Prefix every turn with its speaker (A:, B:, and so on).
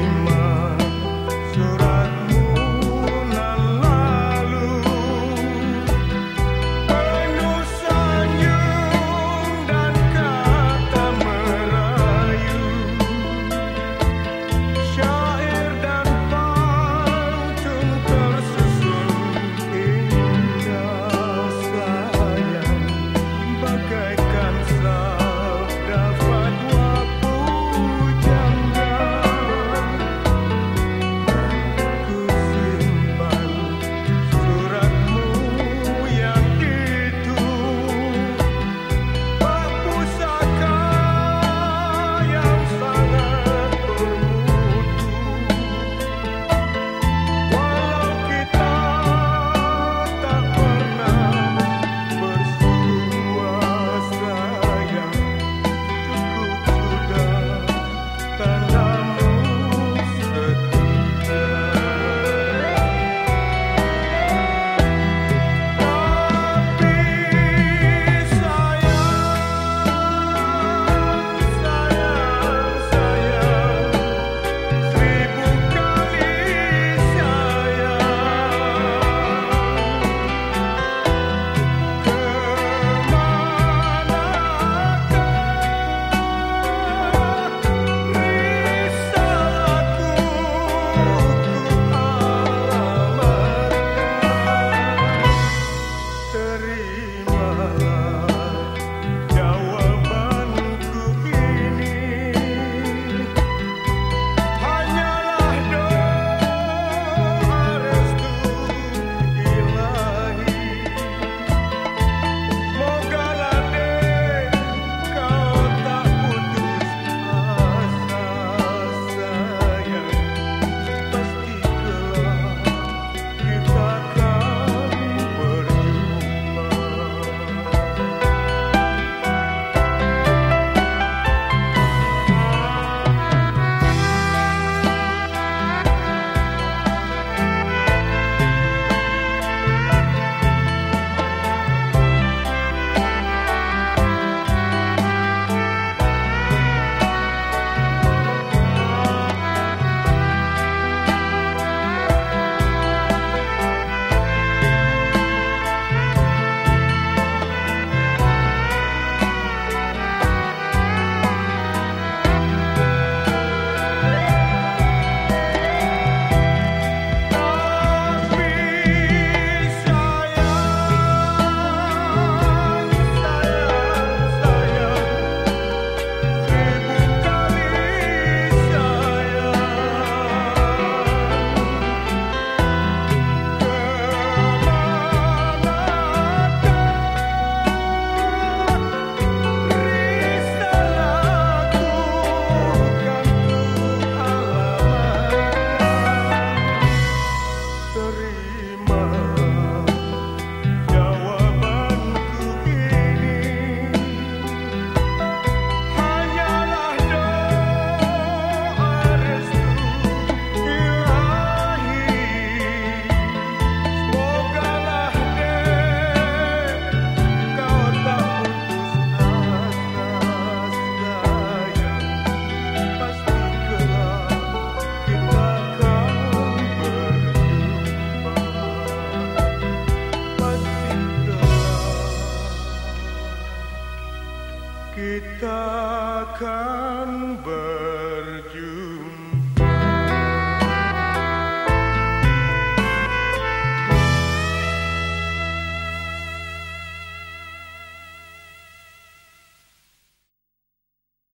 A: Yeah. kita kan ber